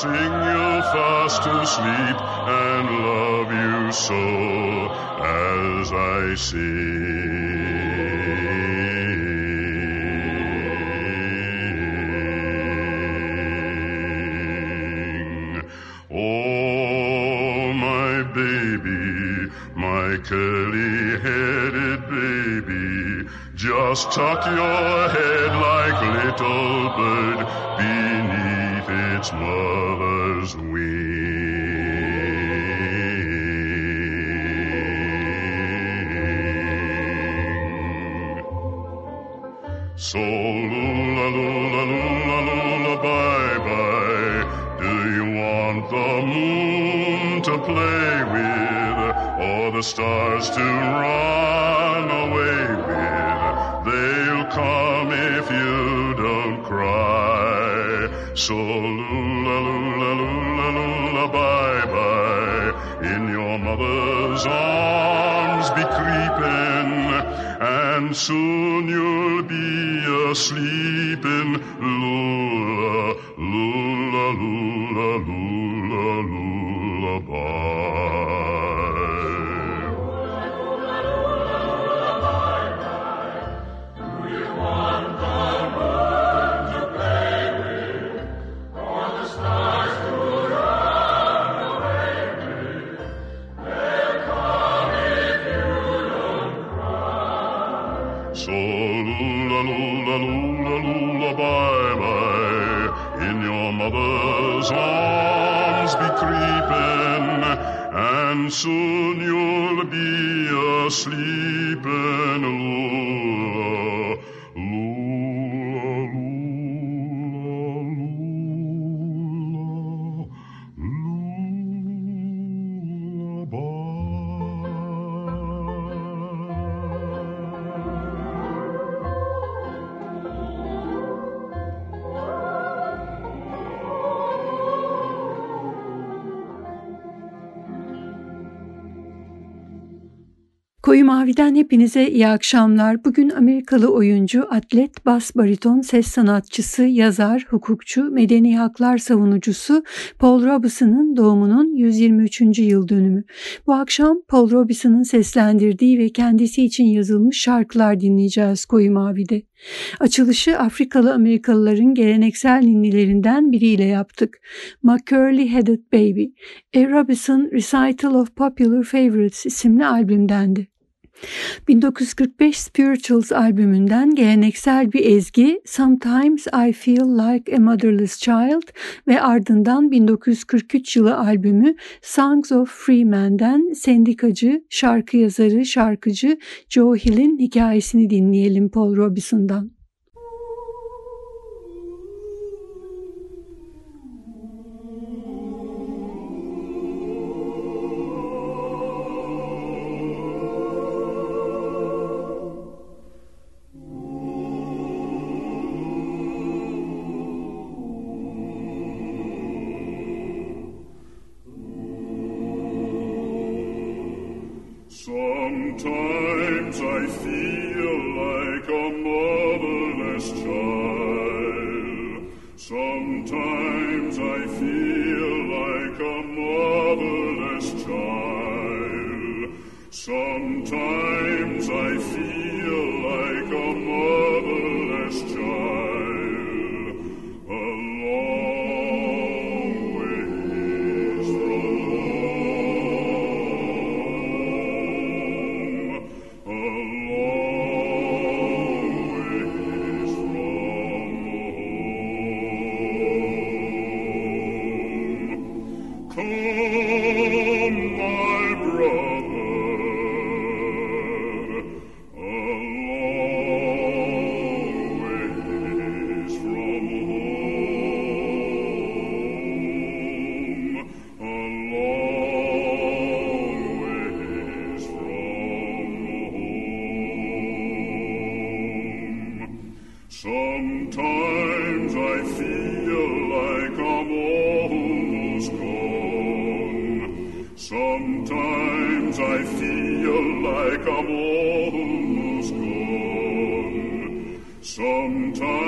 sing you fast asleep and love you so as I sing. Oh, my baby, my curly-headed just tuck your head like little bird beneath its mother's wing. So lula lula lula lula bye bye. Do you want the moon to play with or the stars to run away come if you don't cry. So lula lula lula lula bye bye. In your mother's arms be creeping and soon you'll be asleep in lula, lula, Mavi'den hepinize iyi akşamlar. Bugün Amerikalı oyuncu, atlet, bas bariton, ses sanatçısı, yazar, hukukçu, medeni haklar savunucusu Paul Robeson'ın doğumunun 123. yıl dönümü. Bu akşam Paul Robeson'ın seslendirdiği ve kendisi için yazılmış şarkılar dinleyeceğiz Koyu Mavi'de. Açılışı Afrikalı Amerikalıların geleneksel ninnilerinden biriyle yaptık. My Curly Headed Baby, A Robinson Recital of Popular Favorites isimli albümdendi. 1945 Spirituals albümünden geleneksel bir ezgi Sometimes I Feel Like a Motherless Child ve ardından 1943 yılı albümü Songs of Free Men'den sendikacı, şarkı yazarı, şarkıcı Joe Hill'in hikayesini dinleyelim Paul Robeson'dan. Sometimes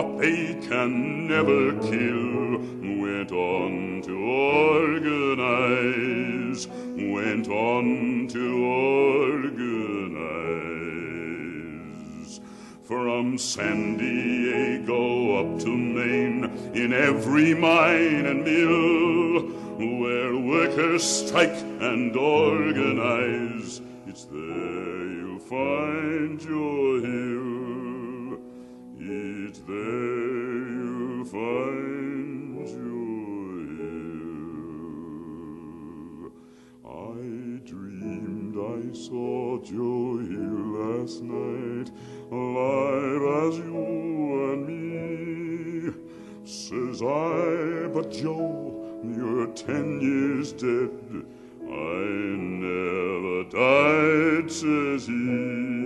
what they can never kill, went on to organize, went on to organize. From San Diego up to Maine, in every mine and mill, where workers strike and organize, it's there you'll find your hill. Saw Joe here last night, alive as you and me. Says I, but Joe, you're ten years dead. I never died, says he.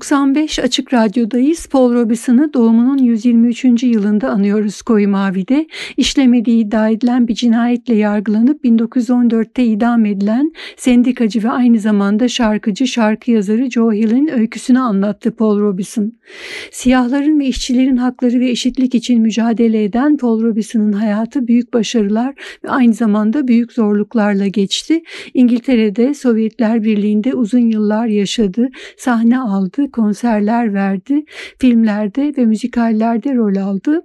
...95 Açık Radyo'dayız. Paul Robeson'ı doğumunun 123. yılında anıyoruz Koyu Mavi'de. İşlemediği iddia edilen bir cinayetle yargılanıp 1914'te idam edilen sendikacı ve aynı zamanda şarkıcı, şarkı yazarı Joe Hill'in öyküsünü anlattı Paul Robeson. Siyahların ve işçilerin hakları ve eşitlik için mücadele eden Paul Robeson'ın hayatı büyük başarılar ve aynı zamanda büyük zorluklarla geçti. İngiltere'de Sovyetler Birliği'nde uzun yıllar yaşadı, sahne aldı, konserler verdi, filmlerde ve müzikallerde rol aldı.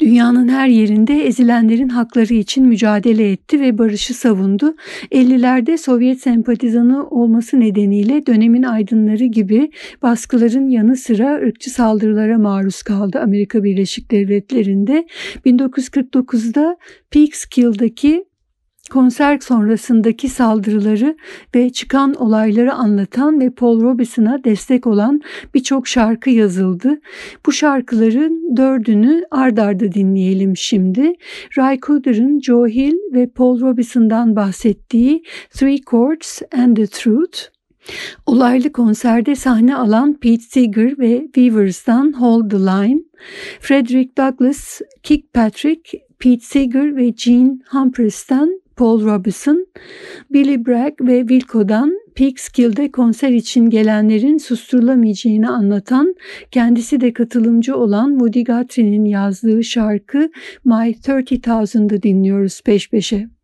Dünyanın her yerinde ezilenlerin hakları için mücadele etti ve barışı savundu. 50'lerde Sovyet sempatizanı olması nedeniyle dönemin aydınları gibi baskıların yanı sıra ırkçı saldırılara maruz kaldı Amerika Birleşik Devletleri'nde. 1949'da Peekskill'daki konser sonrasındaki saldırıları ve çıkan olayları anlatan ve Paul Robeson'a destek olan birçok şarkı yazıldı. Bu şarkıların dördünü ard arda dinleyelim şimdi. Ray Cooder'ın Joe Hill ve Paul Robeson'dan bahsettiği Three Chords and the Truth, Olaylı konserde sahne alan Pete Seeger ve Weavers'dan Hold the Line, Frederick Douglass, Kirkpatrick, Pete Seeger ve Gene Humphreys'ten Paul Robeson, Billy Bragg ve Wilco'dan Peekskill'de konser için gelenlerin susturulamayacağını anlatan, kendisi de katılımcı olan Woody Guthrie'nin yazdığı şarkı My 30,000'ı dinliyoruz peş peşe.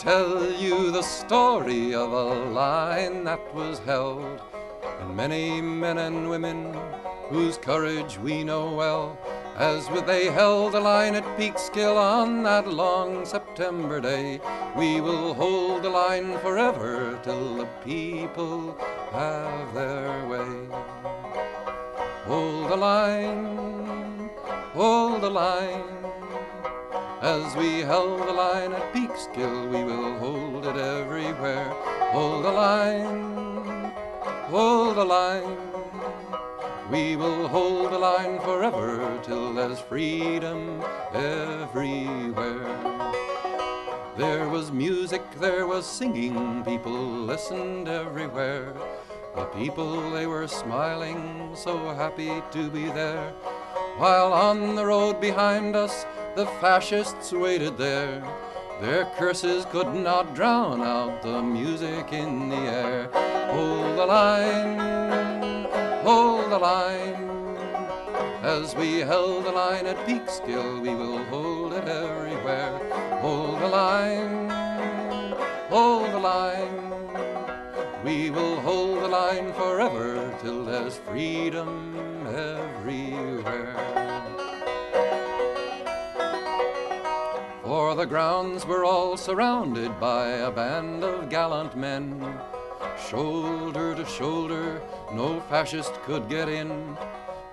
Tell you the story of a line that was held, and many men and women whose courage we know well, as they held the line at Peekskill on that long September day. We will hold the line forever till the people have their way. Hold the line, hold the line. As we held the line at Peekskill, we will hold it everywhere. Hold the line, hold the line. We will hold the line forever till there's freedom everywhere. There was music, there was singing, people listened everywhere. The people, they were smiling, so happy to be there. While on the road behind us, the fascists waited there. Their curses could not drown out the music in the air. Hold the line, hold the line. As we held the line at Peekskill, we will hold it everywhere. Hold the line, hold the line. We will hold the line forever till there's freedom everywhere. For the grounds were all surrounded by a band of gallant men. Shoulder to shoulder, no fascist could get in.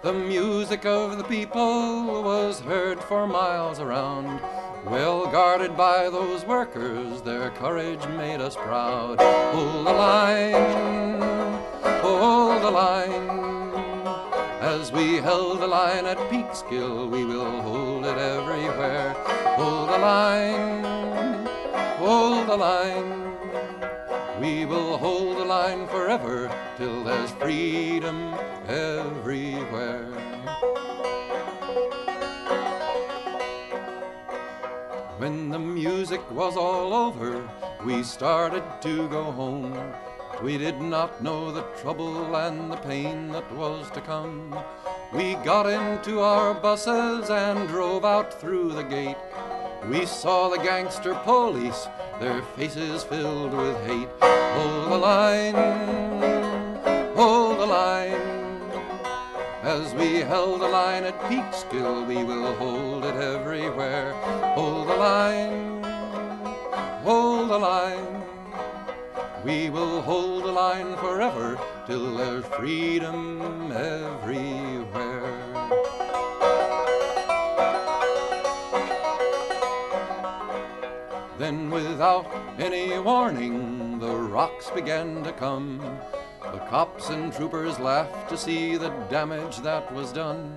The music of the people was heard for miles around. Well guarded by those workers, their courage made us proud. Hold the line, hold the line. As we held the line at Peekskill, we will hold it everywhere. Hold the line, hold the line. We will hold the line forever till there's freedom everywhere. When the music was all over, we started to go home. We did not know the trouble and the pain that was to come. We got into our buses and drove out through the gate. We saw the gangster police, their faces filled with hate. Hold the line, hold the line. As we held the line at Peekskill, we will hold it everywhere. Hold the line, hold the line. We will hold the line forever till there's freedom everywhere. Without any warning, the rocks began to come. The cops and troopers laughed to see the damage that was done.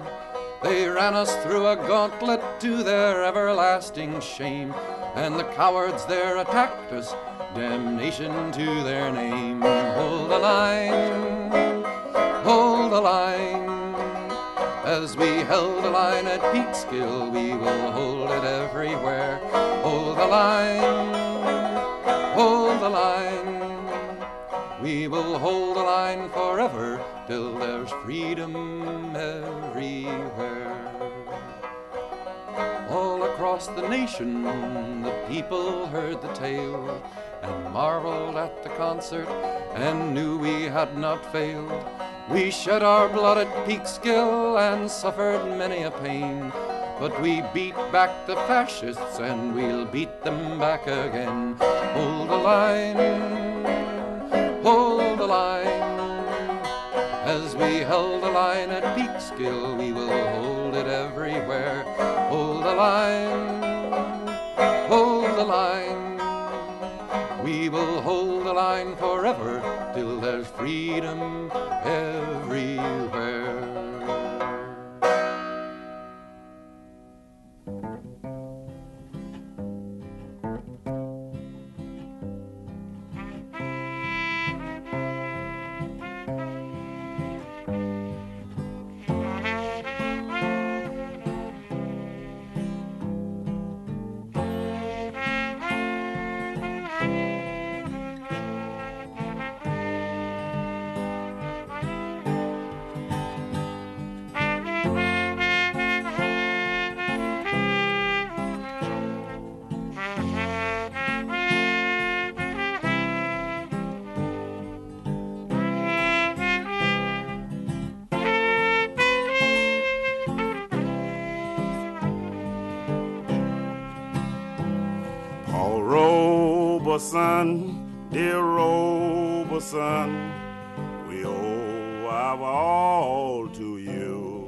They ran us through a gauntlet to their everlasting shame, and the cowards there attacked us, damnation to their name. Hold the line, hold the line. As we held the line at Peekskill, we will hold it everywhere. Hold the line, line. We will hold the line forever till there's freedom everywhere. All across the nation, the people heard the tale and marveled at the concert and knew we had not failed. We shed our blood at Peekskill and suffered many a pain. But we beat back the fascists and we'll beat them back again. Hold the line, hold the line. As we held the line at Peekskill, we will hold it everywhere. Hold the line, hold the line. We will hold the line forever till there's freedom everywhere. Robeson, dear Robeson, we owe our all to you.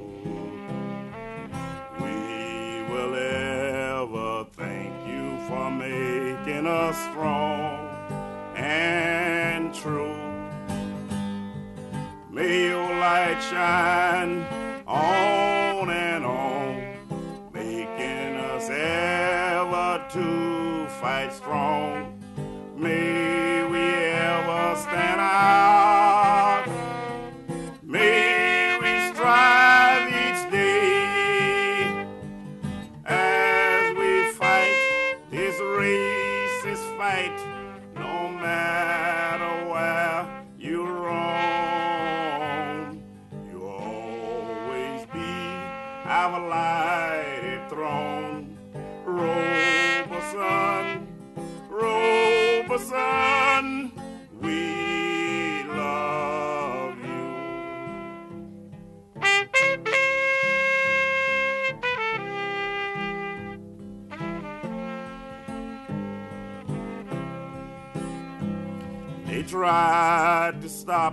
We will ever thank you for making us strong and true. May your light shine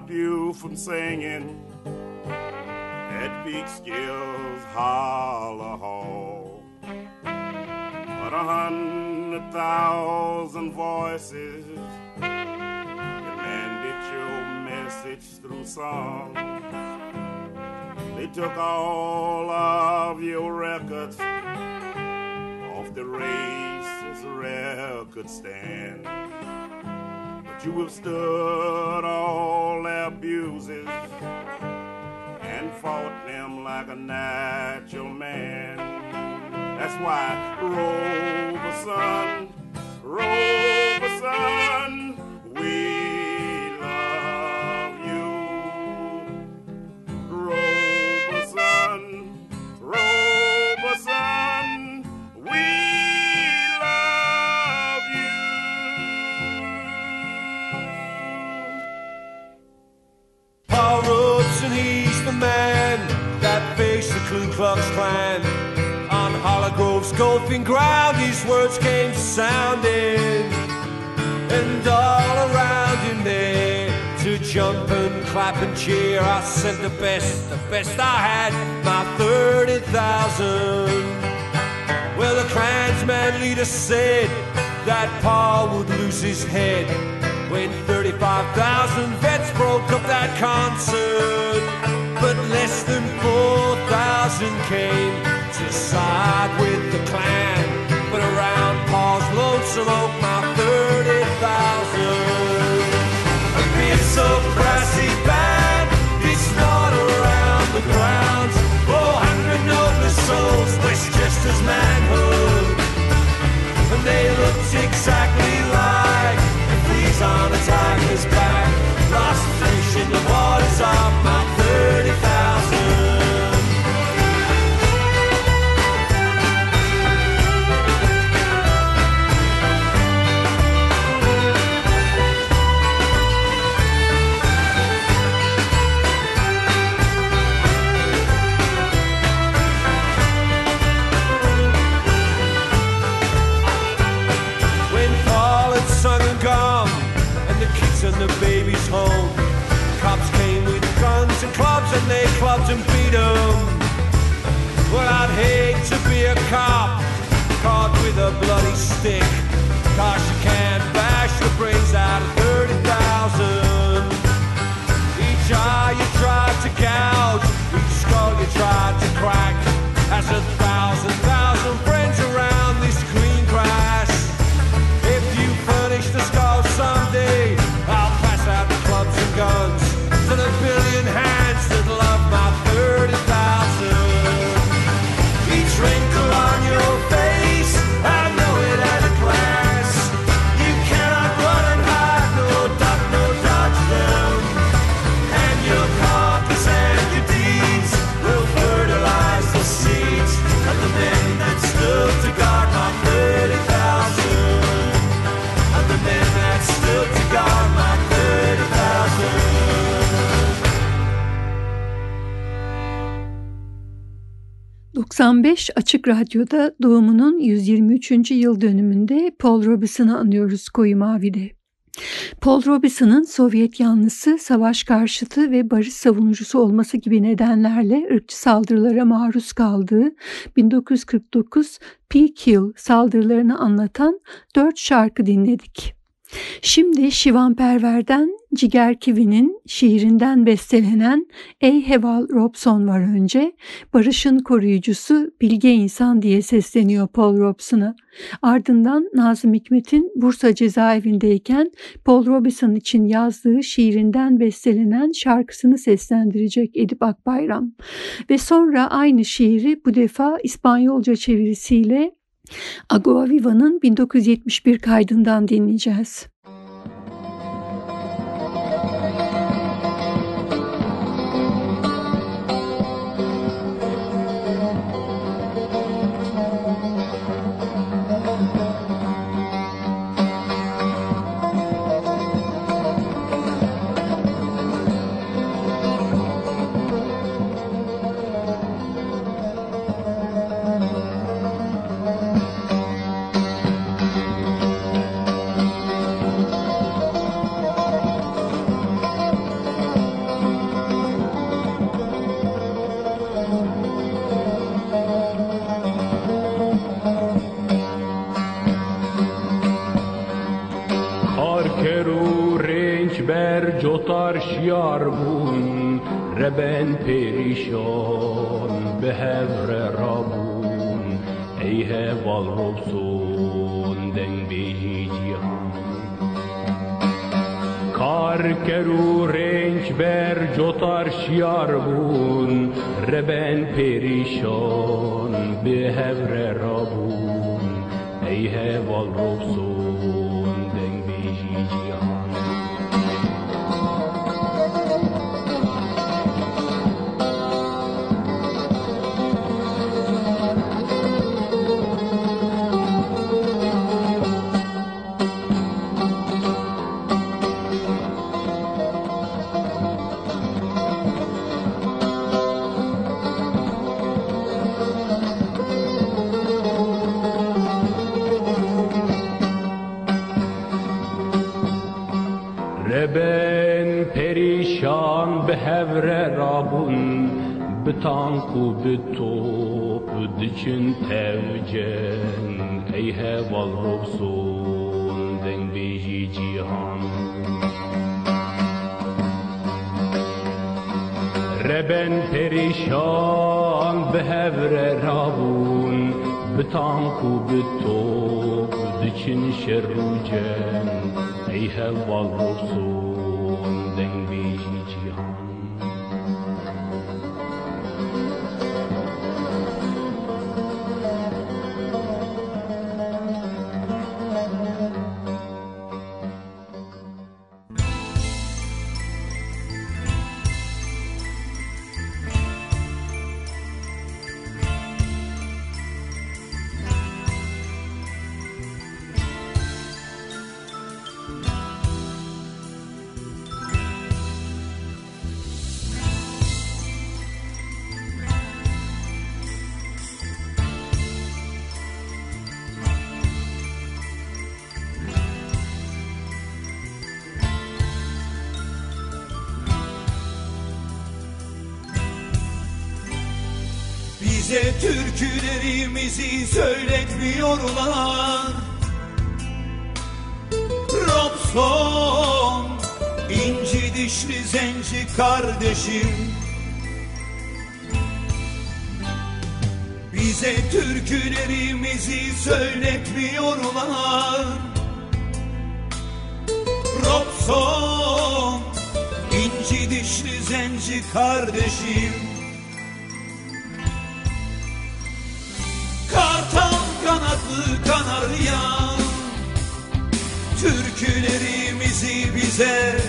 you from singing at Peekskill's Holler Hall. But a hundred thousand voices demanded your message through song. They took all of your records off the race's record stand. But you withstood all like a natural man. That's why Robeson, Robeson, Hollow golfing ground, his words came sounding. And all around him there, to jump and clap and cheer, I sent the best, the best I had, my 30,000. Well, the Klansman leader said that Paul would lose his head when 35,000 vets broke up that concert. But less than 4,000 came to side with the Klan. But around Paul's lonesome oak, my 30,000. A bit so brassy band, it's not around the grounds. Oh, hundred noble souls, Westchester's manhood. And they looked exactly like the fleas on a tiger's back. Lost fish in the waters of my Well, I'd hate to be a cop caught with a bloody stick. Cause you can't bash the brains out of 30,000. Each eye you tried to gouge, each skull you tried to crack. As a 95 Açık Radyo'da doğumunun 123. yıl dönümünde Paul Robeson'ı anıyoruz Koyu Mavi'de. Paul Robeson'ın Sovyet yanlısı, savaş karşıtı ve barış savunucusu olması gibi nedenlerle ırkçı saldırılara maruz kaldığı 1949 Peak Hill saldırılarını anlatan dört şarkı dinledik. Şimdi Şivan Perver'den Ciger Kivi'nin şiirinden bestelenen Ey Heval Robson var önce. Barış'ın koruyucusu bilge insan diye sesleniyor Paul Robson'a. Ardından Nazım Hikmet'in Bursa cezaevindeyken Paul Robeson için yazdığı şiirinden bestelenen şarkısını seslendirecek Edip Akbayram. Ve sonra aynı şiiri bu defa İspanyolca çevirisiyle Agua Viva'nın 1971 kaydından dinleyeceğiz. perişan be hevre rabun ey heval olsun den beyi cihan Kar keru renk ber cotar şiar bun Reben perişan be hevre rabun ey heval olsun بتانک و بتوپ دچن شروجن ای هوال روبسون دن بیجی جیهان kardeşim. Bize türkülerimizi söyletmiyorlar. Robson inci dişli zenci kardeşim. Kanatlı kanarya Türkülerimizi bize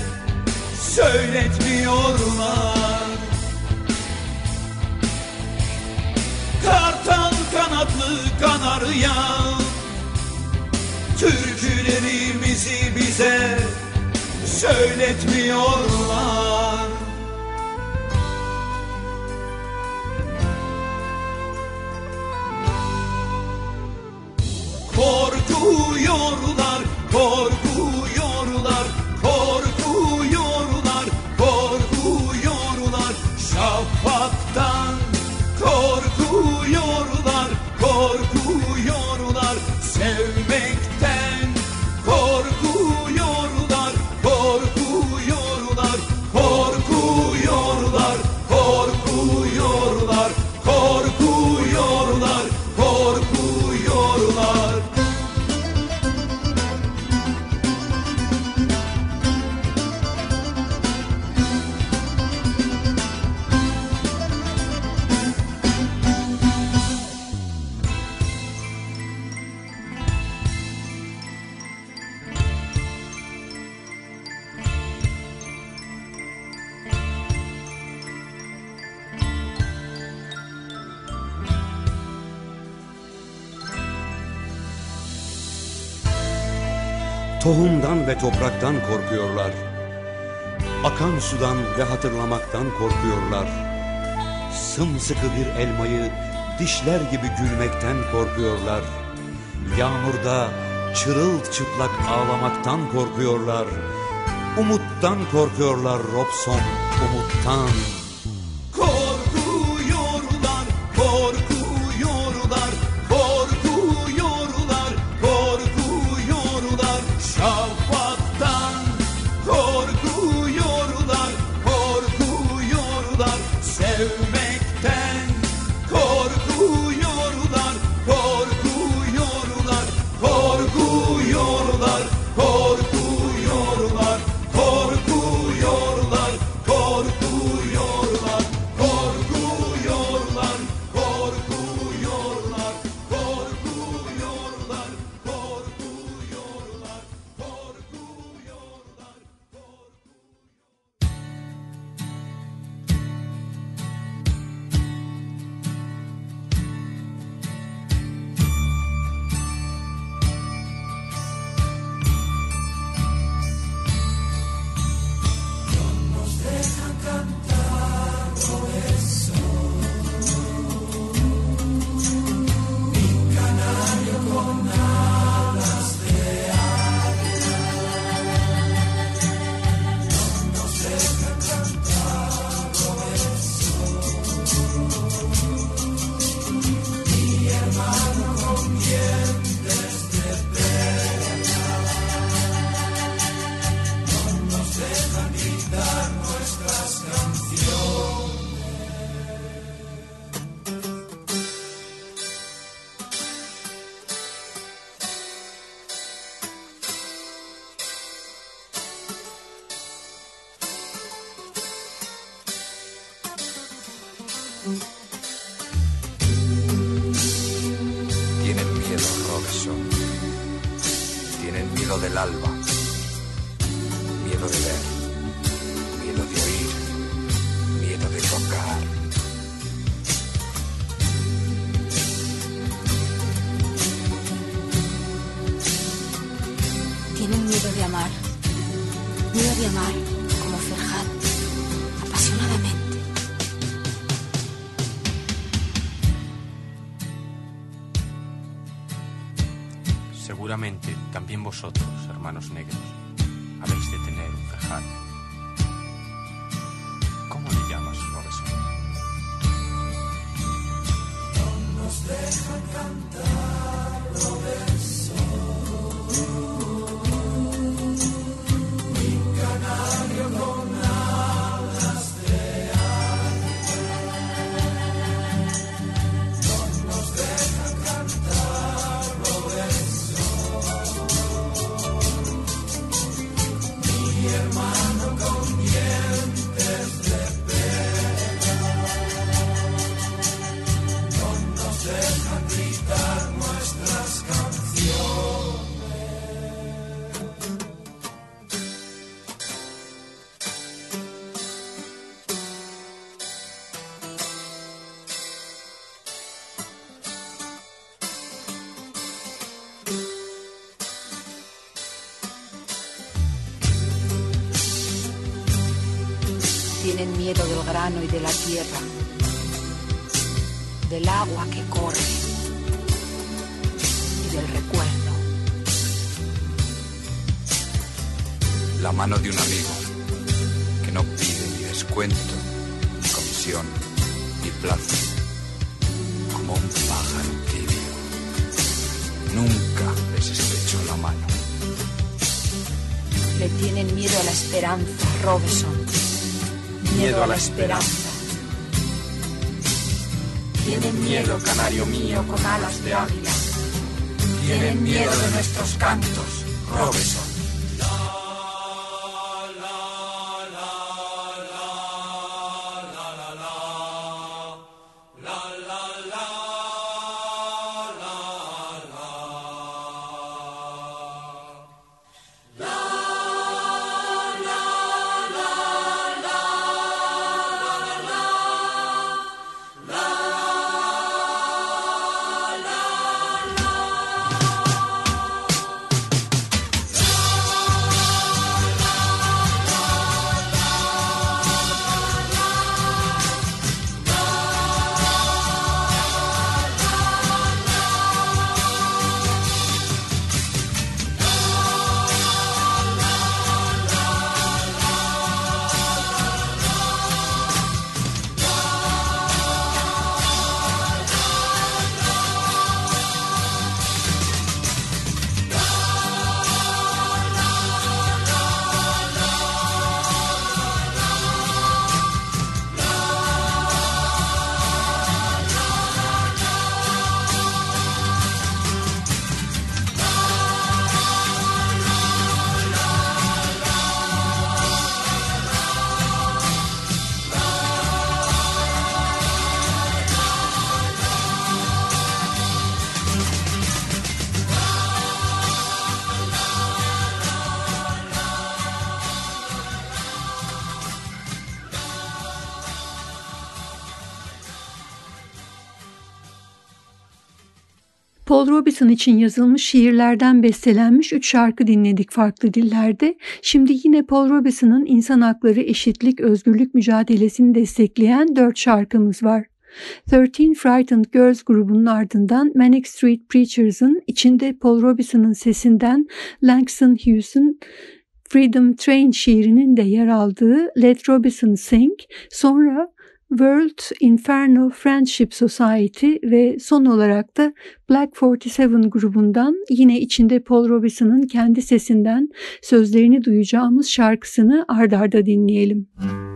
söyletmiyorlar Kartal kanatlı kanarya Türkülerimizi bize söyletmiyorlar. Korkuyorum. Topraktan korkuyorlar. Akan sudan ve hatırlamaktan korkuyorlar. Sımsıkı bir elmayı dişler gibi gülmekten korkuyorlar. Yağmurda çırılçıplak ağlamaktan korkuyorlar. Umuttan korkuyorlar Robson, umuttan. Tienen miedo de amar. Miedo de amar como Ferhat, apasionadamente. Seguramente también vosotros, hermanos negros, habéis de tener un Ferhat. ¿Cómo le llamas, Robinson? Tienen Miedo a la esperanza. Tienen miedo, canario mío, con alas de águila. Tienen miedo de nuestros cantos, Robinson. Paul Robeson için yazılmış şiirlerden bestelenmiş üç şarkı dinledik farklı dillerde. Şimdi yine Paul Robeson'ın insan hakları, eşitlik, özgürlük mücadelesini destekleyen dört şarkımız var. 13 Frightened Girls grubunun ardından Manic Street Preachers'ın içinde Paul Robeson'ın sesinden Langston Hughes'un Freedom Train şiirinin de yer aldığı Let Robinson Sing, sonra World Inferno Friendship Society ve son olarak da Black 47 grubundan yine içinde Paul Robeson'ın kendi sesinden sözlerini duyacağımız şarkısını ardarda dinleyelim. Müzik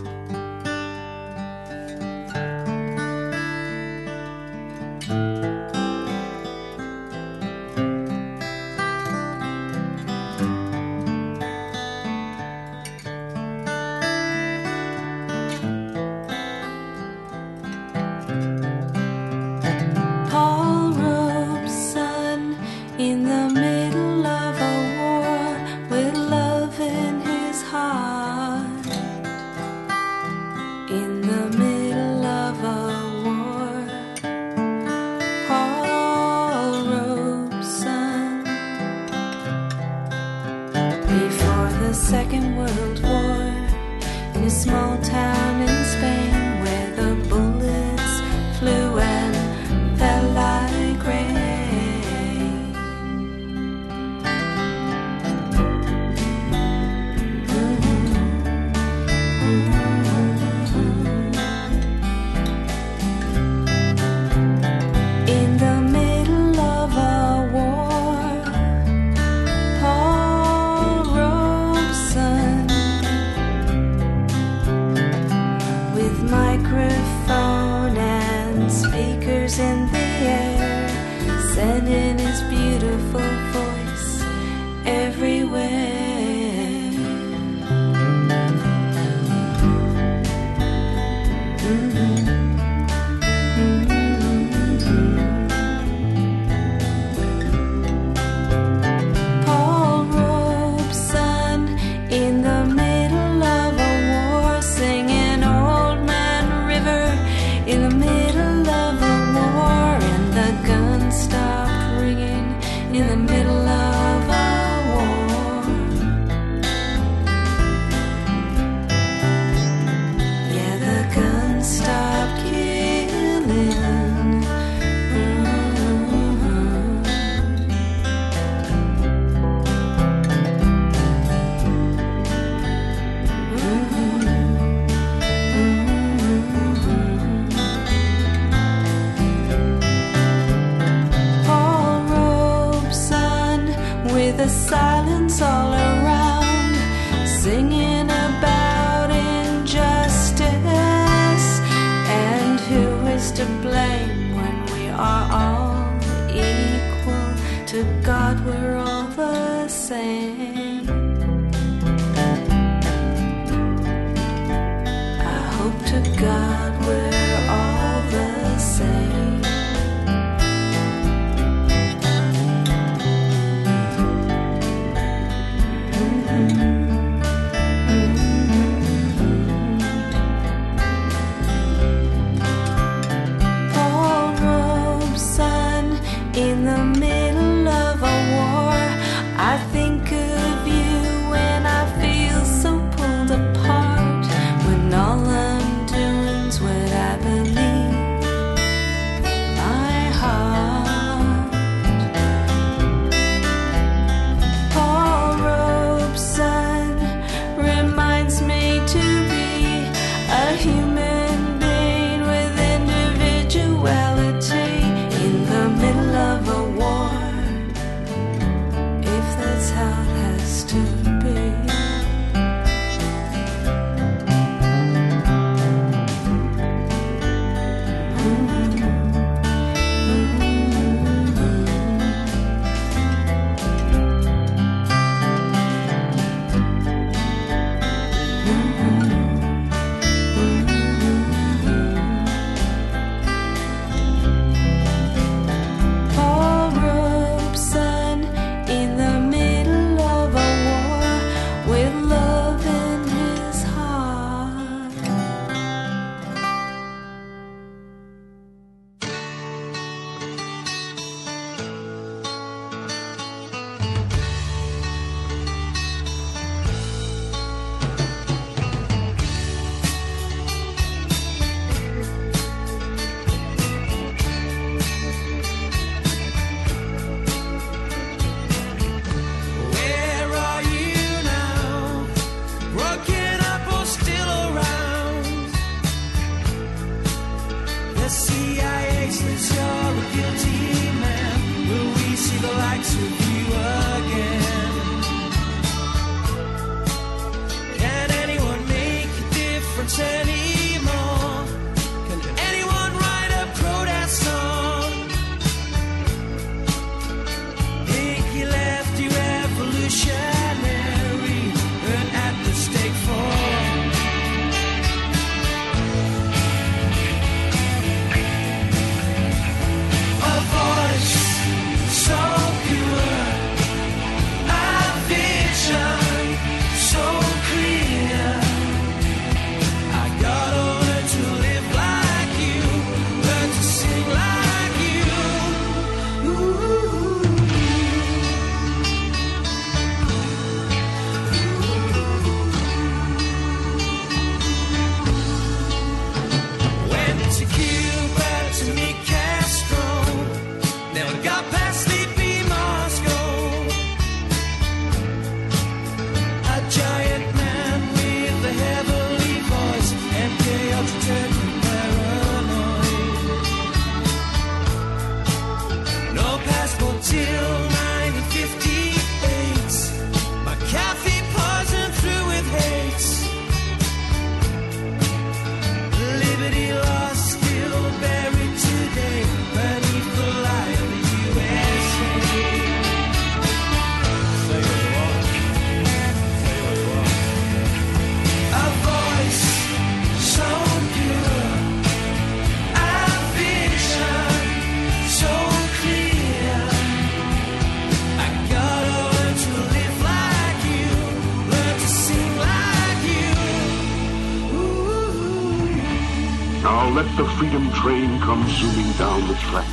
let the freedom train come zooming down the track,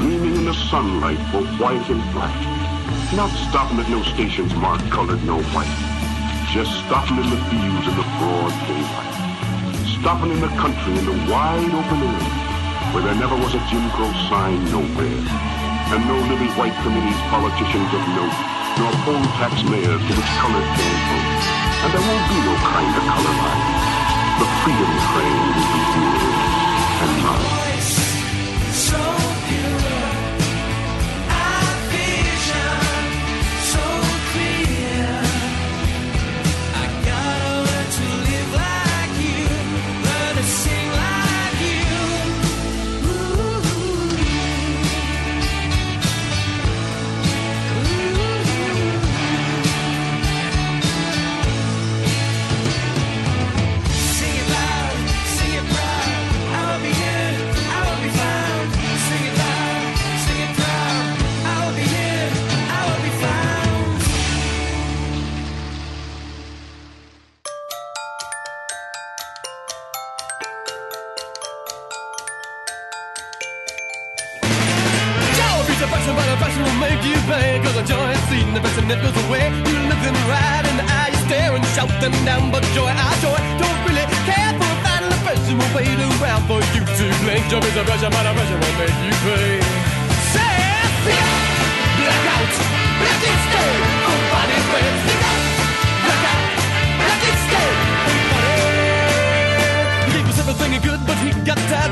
gleaming in the sunlight both white and black. Not stopping at no stations marked colored, no white. Just stopping in the fields in the broad daylight. Stopping in the country in the wide open air, where there never was a Jim Crow sign nowhere. And no lily white committees, politicians of note, nor poll tax mayors to which colored can't vote. And there won't be no kind of color line. The freedom train will be yours and mine.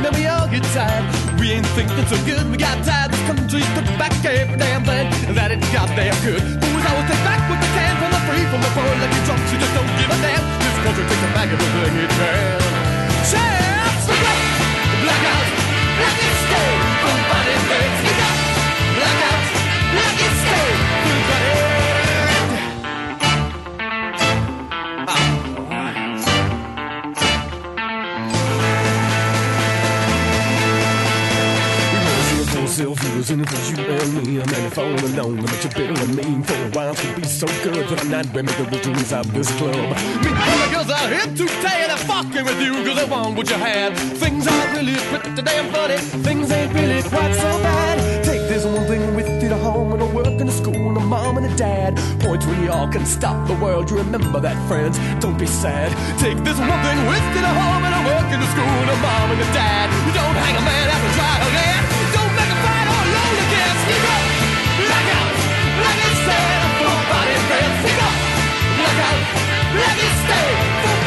Tired. We all get tired. We ain't thinking so good. We got tired. This country took back every damn thing And that it got damn good. Who's always take back what they can from the free, from the poor, like you drunks who just don't give a damn. This country takes a back everything it can. Silvers in it for you and me. I'm only following along, but you're bitter and mean for a while. Could be so good, but I'm not to make the out this club. Me and the girls out here today, they're fucking with you because they want what you had. Things aren't really pretty damn funny. Things ain't really quite so bad. Take this one thing with you to home and a work and a school and a mom and a dad. Points when y'all can stop the world. You remember that, friends. Don't be sad. Take this one thing with you to home and a work and a school and a mom and a dad. You don't hang a man after try again. Don't make a fight black it stay.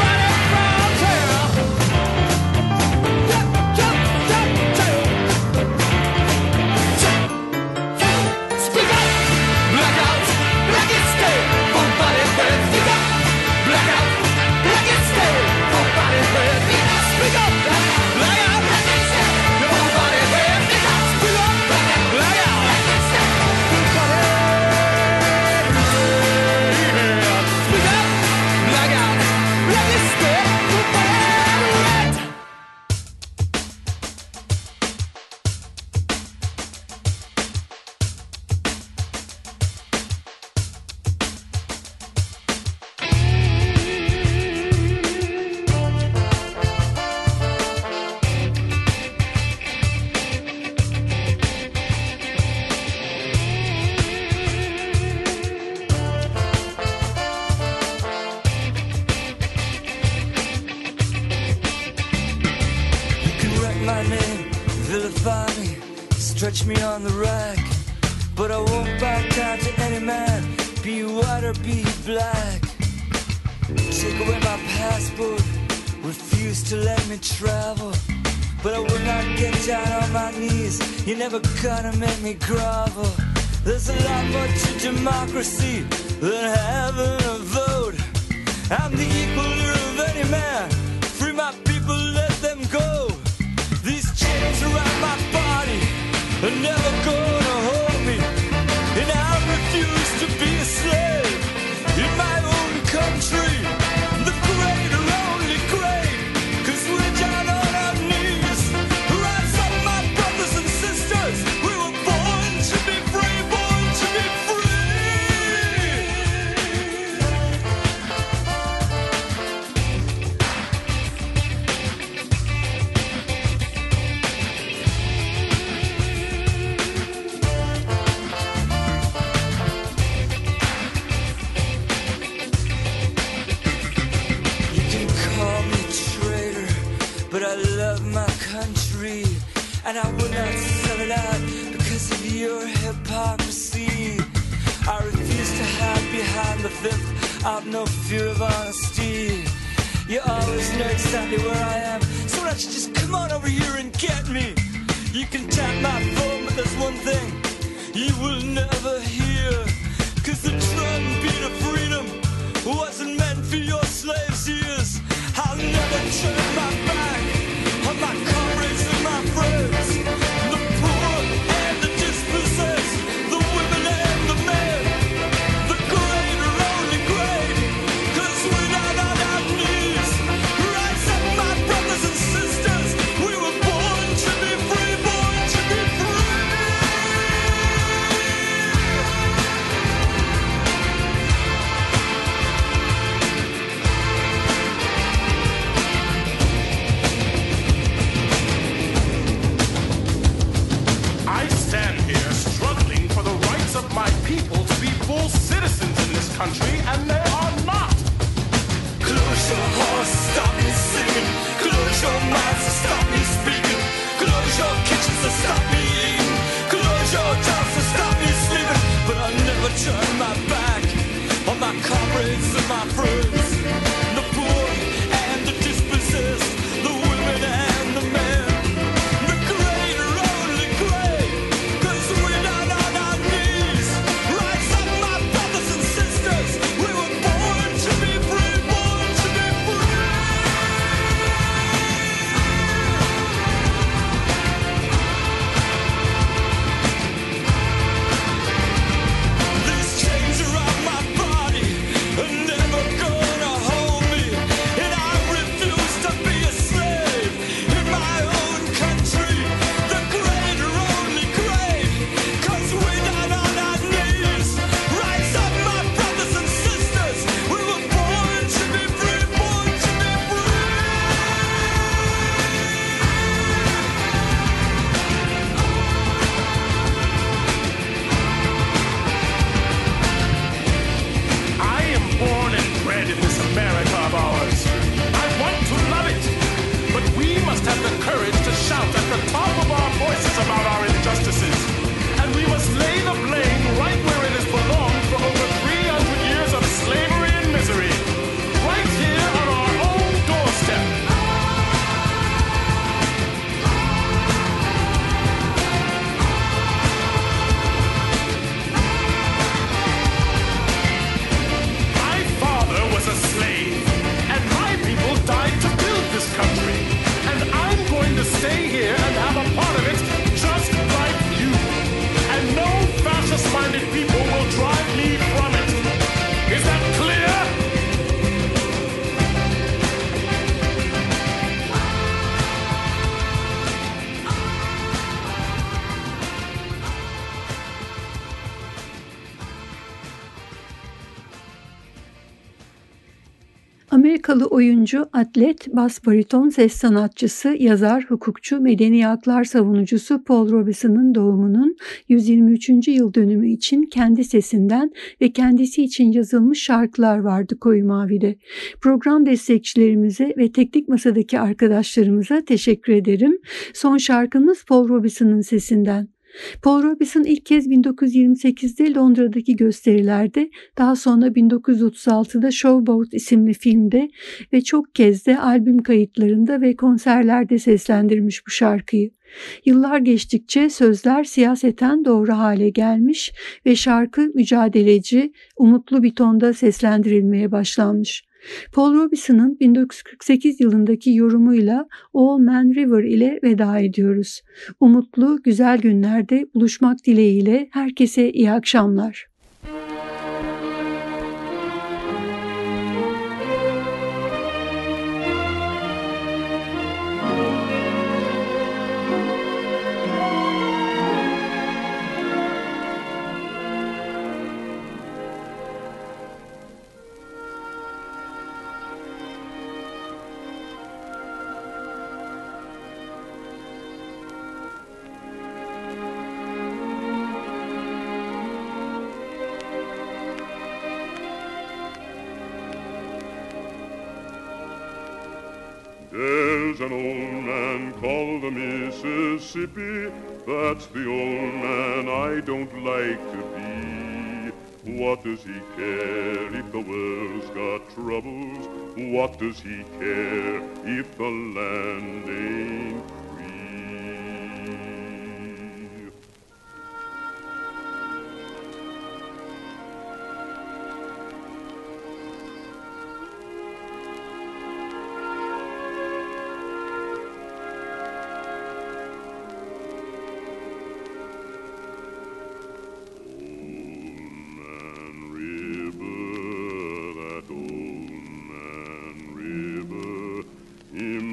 Down on my knees, you're never gonna make me grovel. There's a lot more to democracy than having a vote. I'm the equal of any man, free my people, let them go. These chains around my body are never exactly where I am. So don't just come on over here and get me? You can tap my phone, but there's one thing you will never hear. Cause the drumbeat of freedom wasn't meant for your slaves' ears. I'll never turn my back oyuncu, atlet, bas bariton ses sanatçısı, yazar, hukukçu, medeni haklar savunucusu Paul Robeson'ın doğumunun 123. yıl dönümü için kendi sesinden ve kendisi için yazılmış şarkılar vardı Koyu Mavi'de. Program destekçilerimize ve teknik masadaki arkadaşlarımıza teşekkür ederim. Son şarkımız Paul Robeson'ın sesinden. Paul Robeson ilk kez 1928'de Londra'daki gösterilerde, daha sonra 1936'da Showboat isimli filmde ve çok kez de albüm kayıtlarında ve konserlerde seslendirmiş bu şarkıyı. Yıllar geçtikçe sözler siyaseten doğru hale gelmiş ve şarkı mücadeleci, umutlu bir tonda seslendirilmeye başlanmış. Paul Robeson'ın 1948 yılındaki yorumuyla All Man River ile veda ediyoruz. Umutlu, güzel günlerde buluşmak dileğiyle herkese iyi akşamlar. That's the old man I don't like to be. What does he care if the world's got troubles? What does he care if the land ain't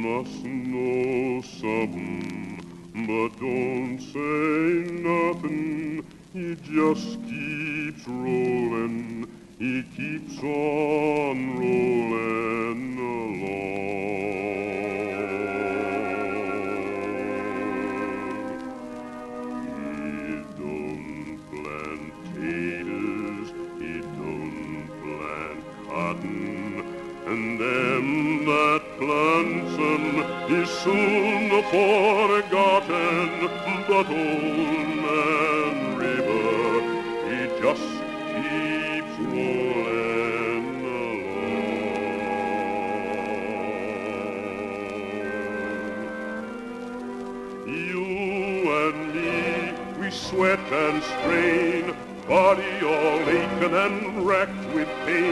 must know something, but don't say nothing. He just keeps rolling, he keeps on aching and racked with pain.